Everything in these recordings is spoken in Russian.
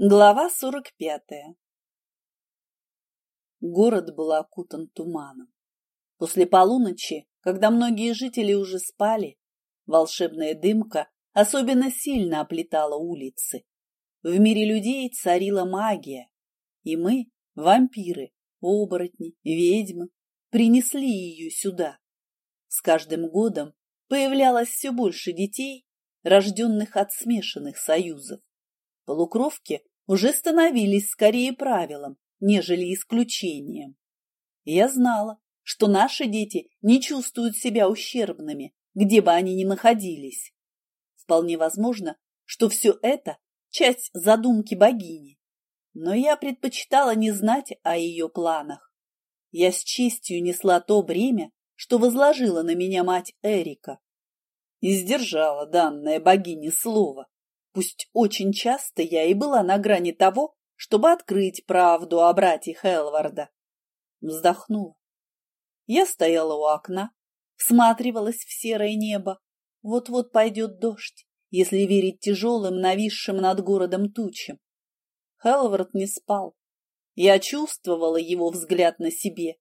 Глава сорок пятая Город был окутан туманом. После полуночи, когда многие жители уже спали, волшебная дымка особенно сильно оплетала улицы. В мире людей царила магия, и мы, вампиры, оборотни, ведьмы, принесли ее сюда. С каждым годом появлялось все больше детей, рожденных от смешанных союзов. Полукровки уже становились скорее правилом, нежели исключением. Я знала, что наши дети не чувствуют себя ущербными, где бы они ни находились. Вполне возможно, что все это – часть задумки богини. Но я предпочитала не знать о ее планах. Я с честью несла то бремя, что возложила на меня мать Эрика. И сдержала данное богине слово. Пусть очень часто я и была на грани того, чтобы открыть правду о брате Хелварда. Вздохнула. Я стояла у окна, всматривалась в серое небо. Вот-вот пойдет дождь, если верить тяжелым, нависшим над городом тучам. Хелвард не спал. Я чувствовала его взгляд на себе.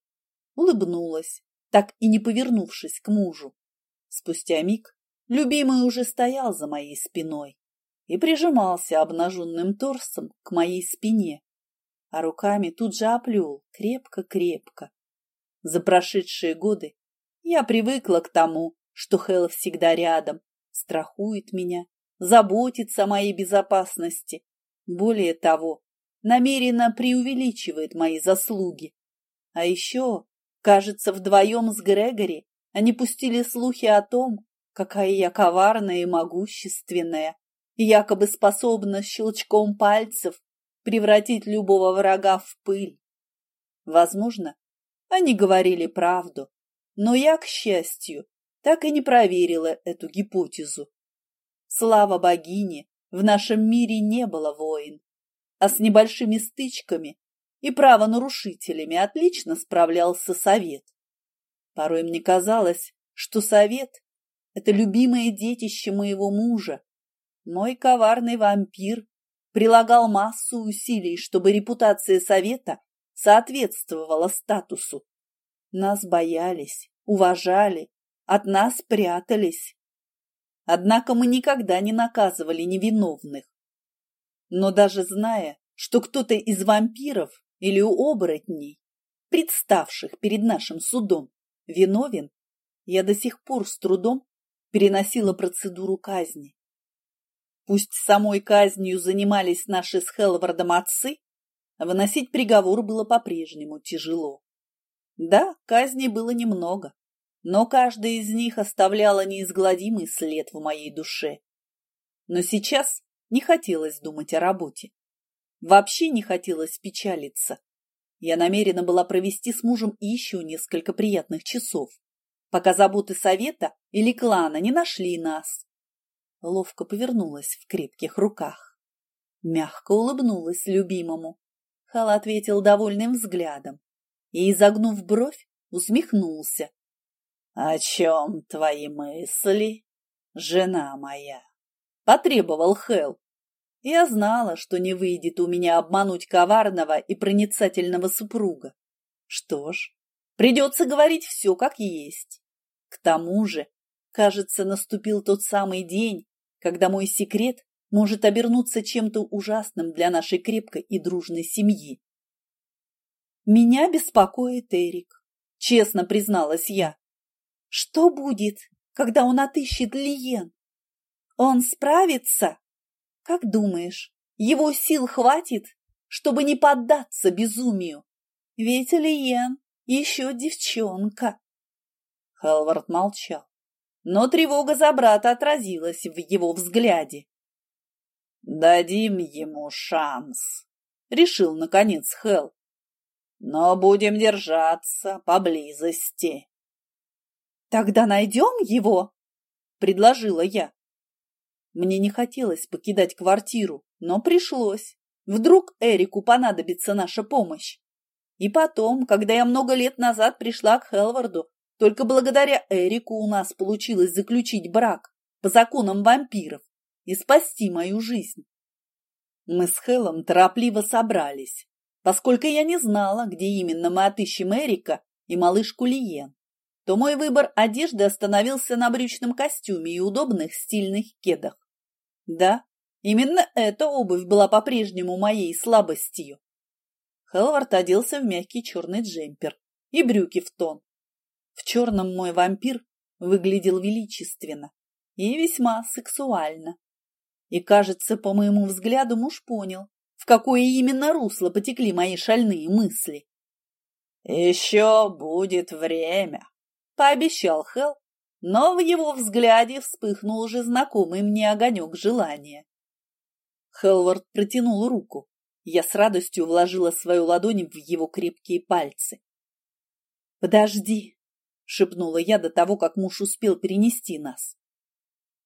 Улыбнулась, так и не повернувшись к мужу. Спустя миг любимый уже стоял за моей спиной и прижимался обнаженным торсом к моей спине, а руками тут же оплел крепко-крепко. За прошедшие годы я привыкла к тому, что Хэл всегда рядом, страхует меня, заботится о моей безопасности. Более того, намеренно преувеличивает мои заслуги. А еще, кажется, вдвоем с Грегори они пустили слухи о том, какая я коварная и могущественная, якобы способна щелчком пальцев превратить любого врага в пыль. Возможно, они говорили правду, но я, к счастью, так и не проверила эту гипотезу. Слава богине, в нашем мире не было войн, а с небольшими стычками и правонарушителями отлично справлялся совет. Порой мне казалось, что совет – это любимое детище моего мужа, мой коварный вампир прилагал массу усилий, чтобы репутация совета соответствовала статусу. Нас боялись, уважали, от нас прятались. Однако мы никогда не наказывали невиновных. Но даже зная, что кто-то из вампиров или оборотней, представших перед нашим судом, виновен, я до сих пор с трудом переносила процедуру казни. Пусть самой казнью занимались наши с Хелвардом отцы, выносить приговор было по-прежнему тяжело. Да, казней было немного, но каждая из них оставляла неизгладимый след в моей душе. Но сейчас не хотелось думать о работе. Вообще не хотелось печалиться. Я намерена была провести с мужем еще несколько приятных часов, пока заботы совета или клана не нашли нас ловко повернулась в крепких руках. Мягко улыбнулась любимому. Хал ответил довольным взглядом и, изогнув бровь, усмехнулся. — О чем твои мысли, жена моя? — потребовал Хэл. Я знала, что не выйдет у меня обмануть коварного и проницательного супруга. Что ж, придется говорить все как есть. К тому же Кажется, наступил тот самый день, когда мой секрет может обернуться чем-то ужасным для нашей крепкой и дружной семьи. Меня беспокоит Эрик, честно призналась я. Что будет, когда он отыщет Лиен? Он справится? Как думаешь, его сил хватит, чтобы не поддаться безумию? Ведь Лиен еще девчонка. Хелвард молчал но тревога за брата отразилась в его взгляде. «Дадим ему шанс», — решил, наконец, Хелл. «Но будем держаться поблизости». «Тогда найдем его?» — предложила я. Мне не хотелось покидать квартиру, но пришлось. Вдруг Эрику понадобится наша помощь. И потом, когда я много лет назад пришла к Хелварду, только благодаря Эрику у нас получилось заключить брак по законам вампиров и спасти мою жизнь. Мы с Хелом торопливо собрались, поскольку я не знала, где именно мы отыщем Эрика и малышку Лиен, то мой выбор одежды остановился на брючном костюме и удобных стильных кедах. Да, именно эта обувь была по-прежнему моей слабостью. Хелвард оделся в мягкий черный джемпер и брюки в тон. В черном мой вампир выглядел величественно и весьма сексуально. И, кажется, по моему взгляду, муж понял, в какое именно русло потекли мои шальные мысли. «Еще будет время», — пообещал Хелл, но в его взгляде вспыхнул уже знакомый мне огонек желания. Хелвард протянул руку. Я с радостью вложила свою ладонь в его крепкие пальцы. «Подожди», — шепнула я до того, как муж успел перенести нас.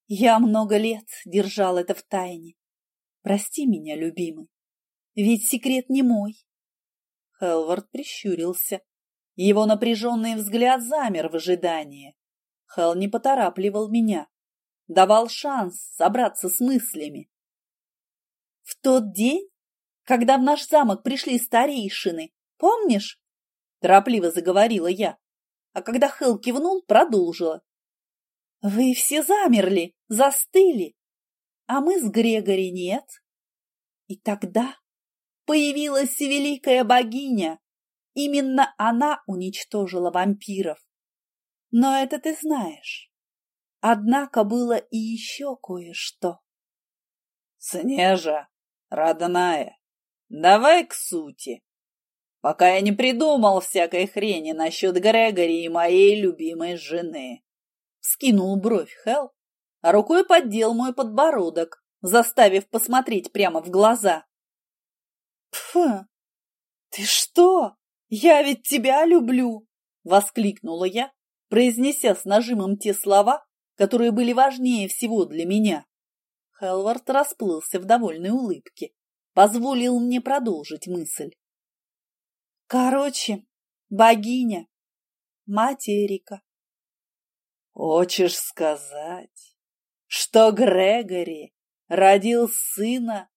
Я много лет держал это в тайне. Прости меня, любимый, ведь секрет не мой. Хелвард прищурился. Его напряженный взгляд замер в ожидании. Хел не поторапливал меня, давал шанс собраться с мыслями. В тот день, когда в наш замок пришли старейшины, помнишь? Торопливо заговорила я, а когда Хел кивнул, продолжила. Вы все замерли, застыли, а мы с Грегори нет. И тогда появилась великая богиня. Именно она уничтожила вампиров. Но это ты знаешь. Однако было и еще кое-что. Снежа, родная, давай к сути. Пока я не придумал всякой хрени насчет Грегори и моей любимой жены. Скинул бровь Хел, а рукой поддел мой подбородок, заставив посмотреть прямо в глаза. «Пф! Ты что? Я ведь тебя люблю!» — воскликнула я, произнеся с нажимом те слова, которые были важнее всего для меня. Хелвард расплылся в довольной улыбке, позволил мне продолжить мысль. Короче, богиня, мать Эрика, Хочешь сказать, что Грегори родил сына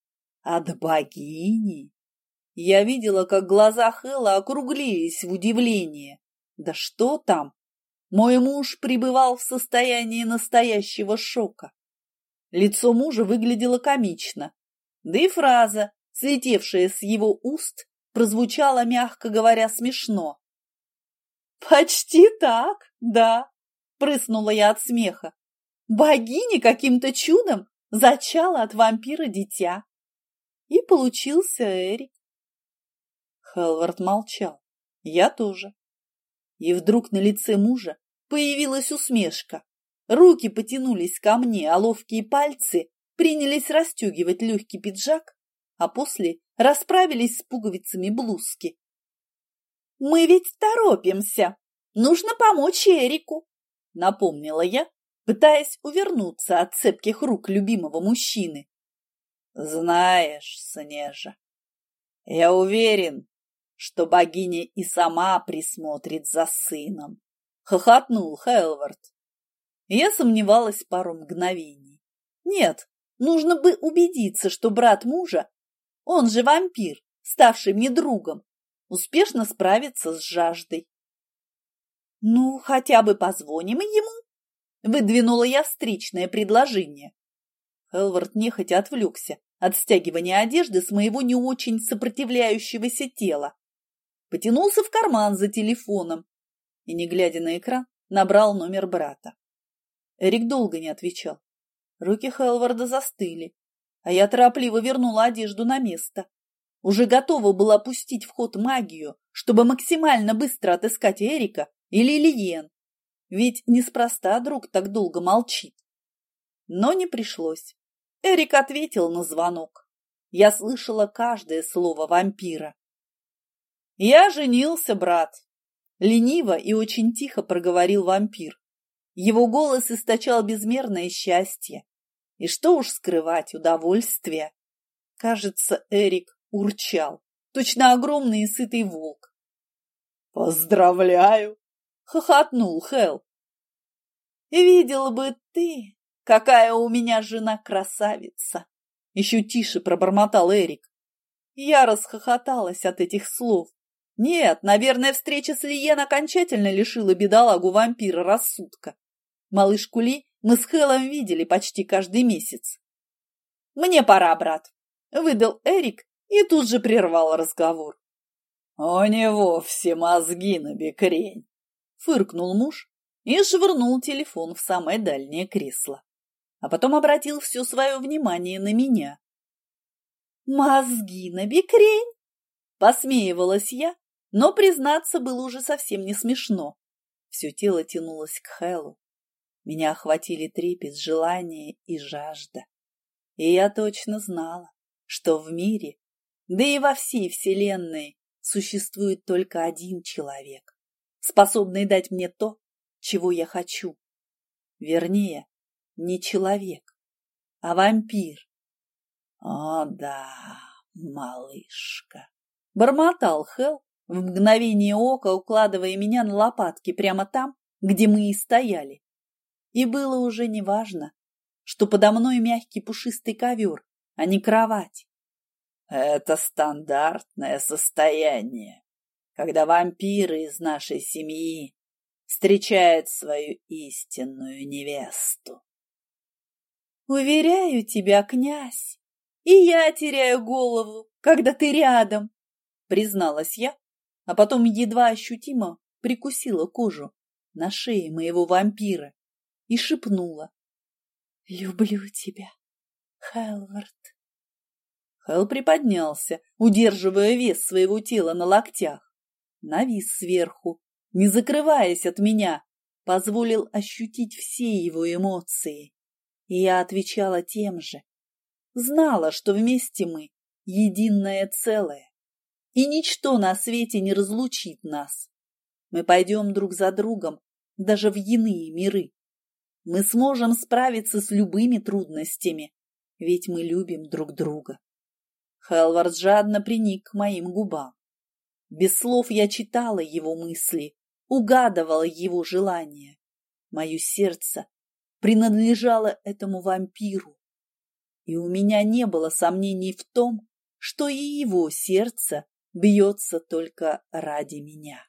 от богини? Я видела, как глаза Хэлла округлились в удивлении. Да что там? Мой муж пребывал в состоянии настоящего шока. Лицо мужа выглядело комично, да и фраза, слетевшая с его уст, прозвучала, мягко говоря, смешно. «Почти так, да», Прыснула я от смеха. Богиня каким-то чудом зачала от вампира дитя. И получился Эрик. Хелвард молчал. Я тоже. И вдруг на лице мужа появилась усмешка. Руки потянулись ко мне, а ловкие пальцы принялись расстегивать легкий пиджак, а после расправились с пуговицами блузки. «Мы ведь торопимся! Нужно помочь Эрику!» напомнила я, пытаясь увернуться от цепких рук любимого мужчины. Знаешь, Снежа, я уверен, что богиня и сама присмотрит за сыном, хохотнул Хелвард. Я сомневалась пару мгновений. Нет, нужно бы убедиться, что брат мужа, он же вампир, ставший мне другом, успешно справится с жаждой. «Ну, хотя бы позвоним ему?» Выдвинула я встречное предложение. Хелвард нехотя отвлекся от стягивания одежды с моего не очень сопротивляющегося тела. Потянулся в карман за телефоном и, не глядя на экран, набрал номер брата. Эрик долго не отвечал. Руки Хелварда застыли, а я торопливо вернула одежду на место. Уже готова была пустить в ход магию, чтобы максимально быстро отыскать Эрика или Лиен, ведь неспроста друг так долго молчит. Но не пришлось. Эрик ответил на звонок. Я слышала каждое слово вампира. «Я женился, брат!» Лениво и очень тихо проговорил вампир. Его голос источал безмерное счастье. И что уж скрывать, удовольствие. Кажется, Эрик урчал, точно огромный и сытый волк. «Поздравляю!» — хохотнул Хел. «Видел бы ты, какая у меня жена красавица!» Еще тише пробормотал Эрик. Я расхохоталась от этих слов. Нет, наверное, встреча с Лиен окончательно лишила бедолагу вампира рассудка. Малышку Ли мы с Хелом видели почти каждый месяц. «Мне пора, брат», — выдал Эрик и тут же прервал разговор. «У него все мозги на бекрень», — фыркнул муж и швырнул телефон в самое дальнее кресло, а потом обратил все свое внимание на меня. «Мозги на бекрень!» — посмеивалась я, но, признаться, было уже совсем не смешно. Все тело тянулось к Хэллу. Меня охватили трепет, желание и жажда. И я точно знала, что в мире, да и во всей Вселенной, существует только один человек, способный дать мне то, чего я хочу. Вернее, не человек, а вампир. О да, малышка, бормотал Хел в мгновение ока, укладывая меня на лопатки прямо там, где мы и стояли. И было уже неважно, что подо мной мягкий пушистый ковер, а не кровать. Это стандартное состояние, когда вампиры из нашей семьи встречают свою истинную невесту. Уверяю тебя, князь, и я теряю голову, когда ты рядом, призналась я, а потом едва ощутимо прикусила кожу на шее моего вампира и шепнула. «Люблю тебя, Хелвард». Хел приподнялся, удерживая вес своего тела на локтях. Навис сверху, не закрываясь от меня, позволил ощутить все его эмоции. И я отвечала тем же. Знала, что вместе мы единое целое, и ничто на свете не разлучит нас. Мы пойдем друг за другом даже в иные миры. Мы сможем справиться с любыми трудностями, ведь мы любим друг друга. Хелвард жадно приник к моим губам. Без слов я читала его мысли, угадывала его желания. Мое сердце принадлежало этому вампиру, и у меня не было сомнений в том, что и его сердце бьется только ради меня.